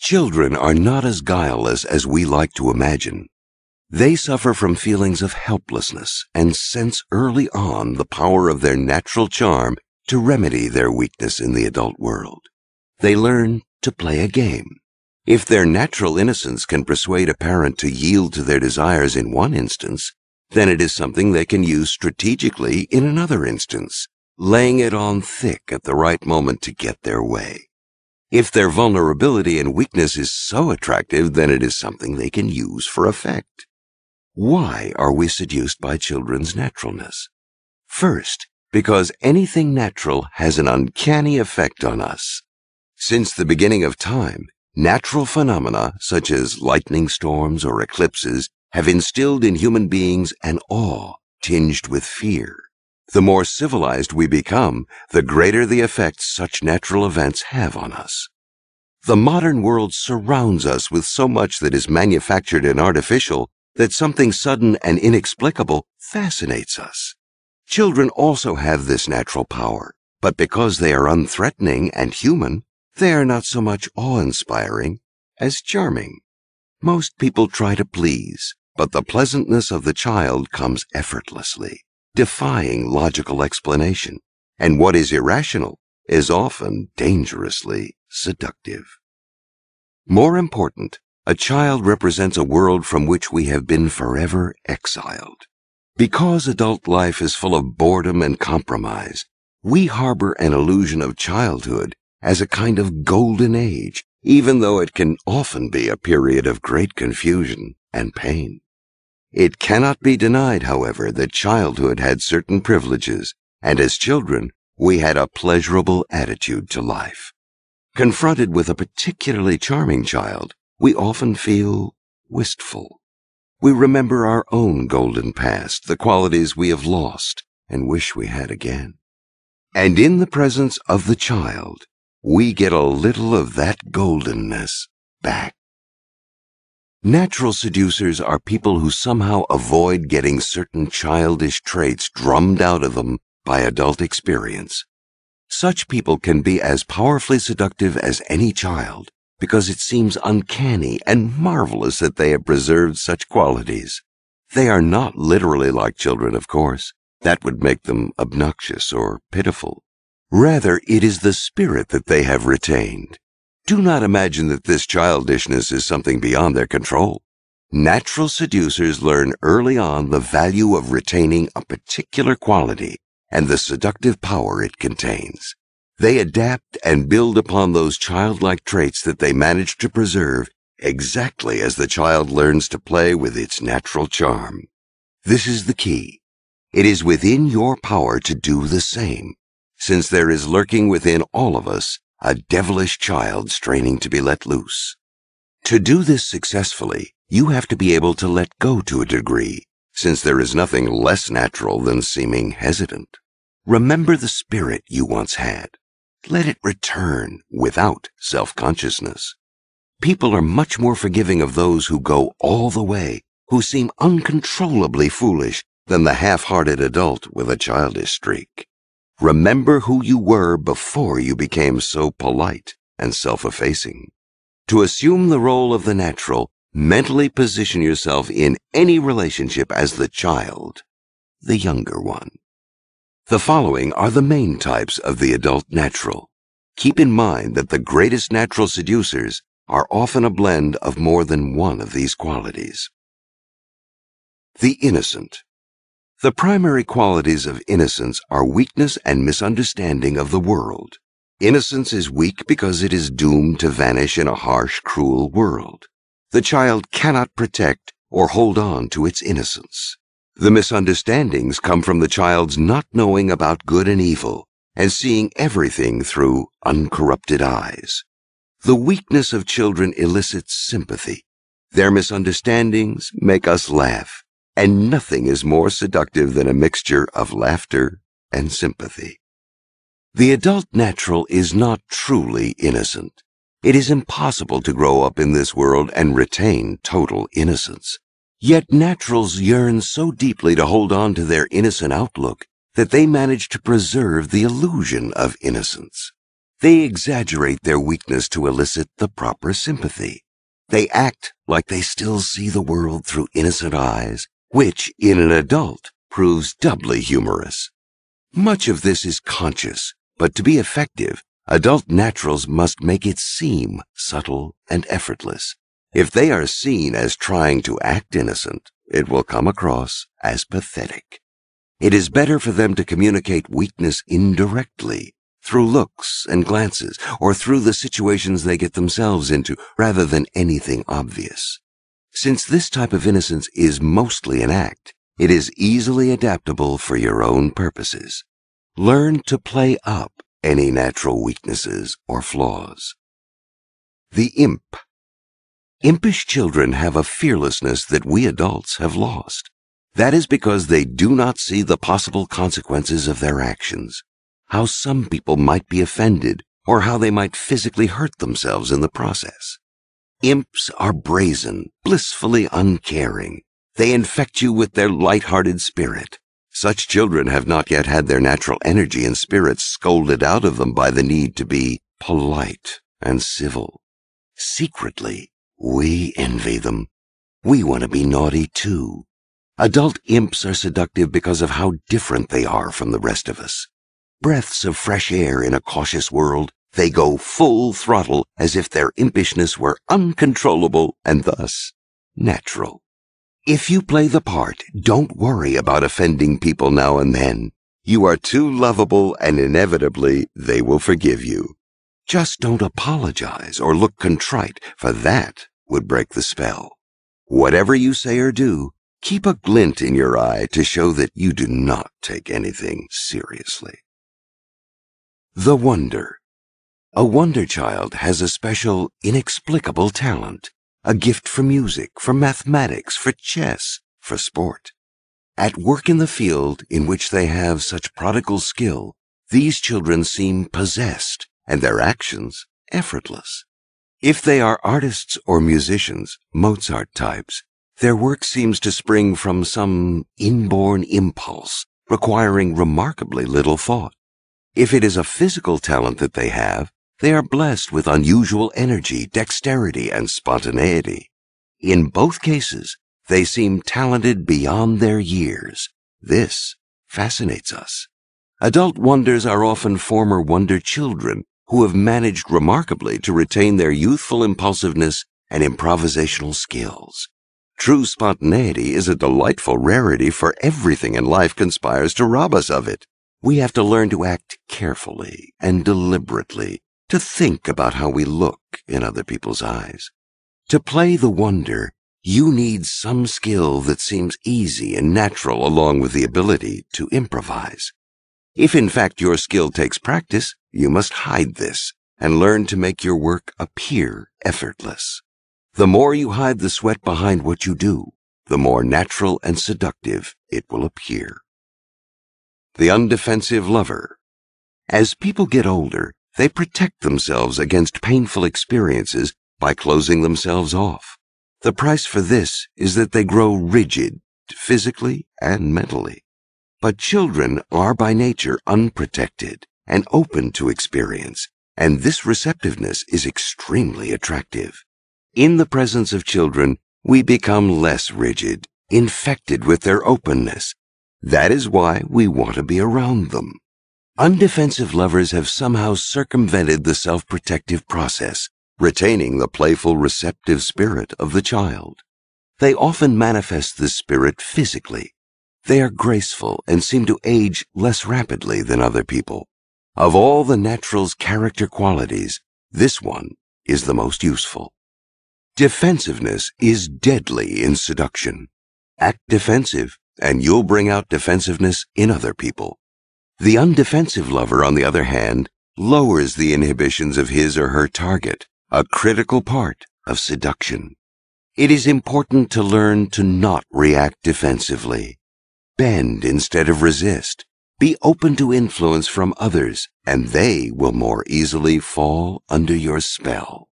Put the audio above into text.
Children are not as guileless as we like to imagine. They suffer from feelings of helplessness and sense early on the power of their natural charm to remedy their weakness in the adult world. They learn to play a game. If their natural innocence can persuade a parent to yield to their desires in one instance, then it is something they can use strategically in another instance, laying it on thick at the right moment to get their way. If their vulnerability and weakness is so attractive, then it is something they can use for effect. Why are we seduced by children's naturalness? First, because anything natural has an uncanny effect on us. Since the beginning of time, natural phenomena such as lightning storms or eclipses have instilled in human beings an awe tinged with fear. The more civilized we become, the greater the effect such natural events have on us. The modern world surrounds us with so much that is manufactured and artificial that something sudden and inexplicable fascinates us. Children also have this natural power, but because they are unthreatening and human, they are not so much awe-inspiring as charming. Most people try to please, but the pleasantness of the child comes effortlessly, defying logical explanation, and what is irrational is often dangerously seductive. More important, a child represents a world from which we have been forever exiled. Because adult life is full of boredom and compromise, we harbor an illusion of childhood as a kind of golden age, even though it can often be a period of great confusion and pain. It cannot be denied, however, that childhood had certain privileges, and as children, we had a pleasurable attitude to life. Confronted with a particularly charming child, we often feel wistful. We remember our own golden past, the qualities we have lost and wish we had again. And in the presence of the child, we get a little of that goldenness back. Natural seducers are people who somehow avoid getting certain childish traits drummed out of them by adult experience. Such people can be as powerfully seductive as any child, because it seems uncanny and marvelous that they have preserved such qualities. They are not literally like children, of course. That would make them obnoxious or pitiful. Rather, it is the spirit that they have retained. Do not imagine that this childishness is something beyond their control. Natural seducers learn early on the value of retaining a particular quality and the seductive power it contains. They adapt and build upon those childlike traits that they manage to preserve exactly as the child learns to play with its natural charm. This is the key. It is within your power to do the same, since there is lurking within all of us a devilish child straining to be let loose. To do this successfully, you have to be able to let go to a degree, since there is nothing less natural than seeming hesitant. Remember the spirit you once had. Let it return without self-consciousness. People are much more forgiving of those who go all the way, who seem uncontrollably foolish, than the half-hearted adult with a childish streak. Remember who you were before you became so polite and self-effacing. To assume the role of the natural, mentally position yourself in any relationship as the child, the younger one. The following are the main types of the adult natural. Keep in mind that the greatest natural seducers are often a blend of more than one of these qualities. The innocent. The primary qualities of innocence are weakness and misunderstanding of the world. Innocence is weak because it is doomed to vanish in a harsh, cruel world. The child cannot protect or hold on to its innocence. The misunderstandings come from the child's not knowing about good and evil and seeing everything through uncorrupted eyes. The weakness of children elicits sympathy. Their misunderstandings make us laugh, and nothing is more seductive than a mixture of laughter and sympathy. The adult natural is not truly innocent. It is impossible to grow up in this world and retain total innocence. Yet naturals yearn so deeply to hold on to their innocent outlook that they manage to preserve the illusion of innocence. They exaggerate their weakness to elicit the proper sympathy. They act like they still see the world through innocent eyes, which, in an adult, proves doubly humorous. Much of this is conscious, but to be effective, adult naturals must make it seem subtle and effortless. If they are seen as trying to act innocent, it will come across as pathetic. It is better for them to communicate weakness indirectly, through looks and glances, or through the situations they get themselves into, rather than anything obvious. Since this type of innocence is mostly an act, it is easily adaptable for your own purposes. Learn to play up any natural weaknesses or flaws. The Imp Impish children have a fearlessness that we adults have lost. That is because they do not see the possible consequences of their actions, how some people might be offended, or how they might physically hurt themselves in the process. Imps are brazen, blissfully uncaring. They infect you with their light-hearted spirit. Such children have not yet had their natural energy and spirit scolded out of them by the need to be polite and civil. Secretly, we envy them. We want to be naughty too. Adult imps are seductive because of how different they are from the rest of us. Breaths of fresh air in a cautious world, they go full throttle as if their impishness were uncontrollable and thus natural. If you play the part, don't worry about offending people now and then. You are too lovable and inevitably they will forgive you. Just don't apologize or look contrite, for that would break the spell. Whatever you say or do, Keep a glint in your eye to show that you do not take anything seriously. The Wonder A wonder child has a special, inexplicable talent, a gift for music, for mathematics, for chess, for sport. At work in the field in which they have such prodigal skill, these children seem possessed and their actions effortless. If they are artists or musicians, Mozart types, their work seems to spring from some inborn impulse, requiring remarkably little thought. If it is a physical talent that they have, they are blessed with unusual energy, dexterity, and spontaneity. In both cases, they seem talented beyond their years. This fascinates us. Adult wonders are often former wonder children who have managed remarkably to retain their youthful impulsiveness and improvisational skills. True spontaneity is a delightful rarity, for everything in life conspires to rob us of it. We have to learn to act carefully and deliberately, to think about how we look in other people's eyes. To play the wonder, you need some skill that seems easy and natural along with the ability to improvise. If in fact your skill takes practice, you must hide this and learn to make your work appear effortless. The more you hide the sweat behind what you do, the more natural and seductive it will appear. The undefensive lover. As people get older, they protect themselves against painful experiences by closing themselves off. The price for this is that they grow rigid, physically and mentally. But children are by nature unprotected and open to experience, and this receptiveness is extremely attractive. In the presence of children, we become less rigid, infected with their openness. That is why we want to be around them. Undefensive lovers have somehow circumvented the self-protective process, retaining the playful receptive spirit of the child. They often manifest this spirit physically. They are graceful and seem to age less rapidly than other people. Of all the natural's character qualities, this one is the most useful. Defensiveness is deadly in seduction. Act defensive, and you'll bring out defensiveness in other people. The undefensive lover, on the other hand, lowers the inhibitions of his or her target, a critical part of seduction. It is important to learn to not react defensively. Bend instead of resist. Be open to influence from others, and they will more easily fall under your spell.